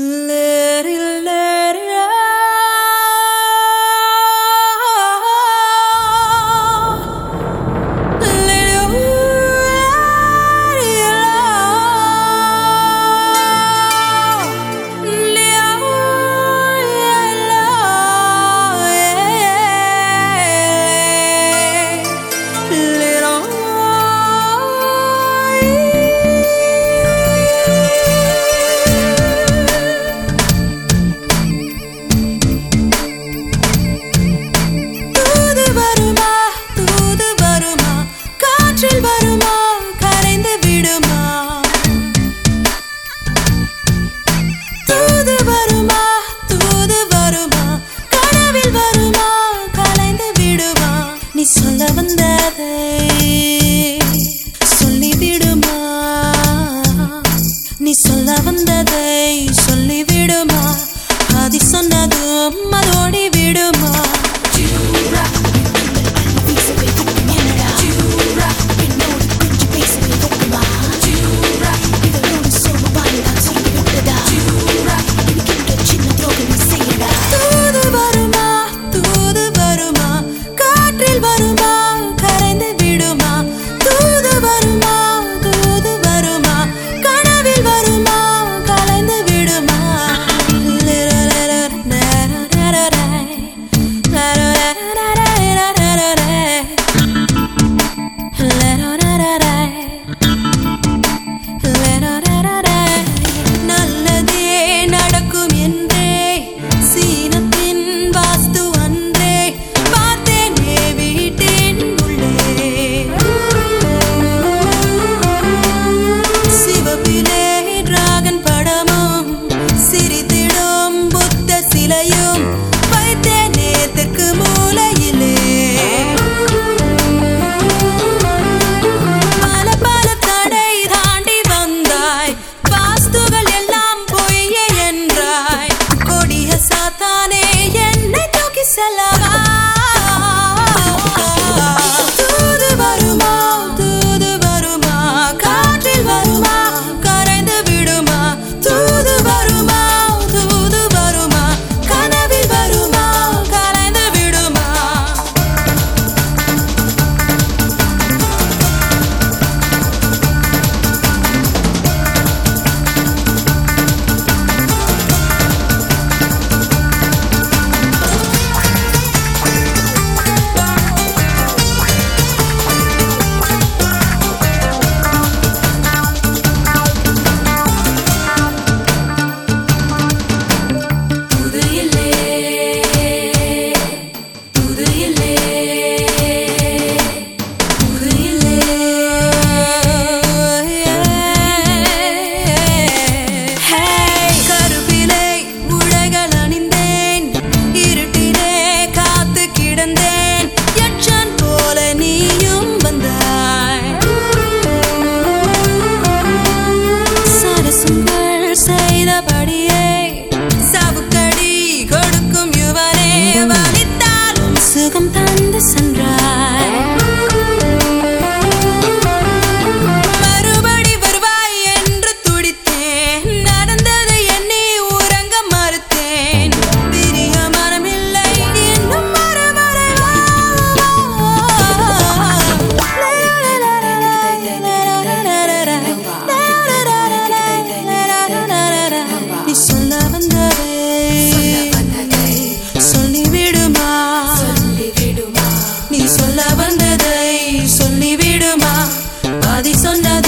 Let நீ சொல்ல வந்ததை சொல்லிவிடுமா? அது சொன்னதும் நீ சொல்ல வந்ததை சொல்லிவிடுமா? பாதி சொன்னது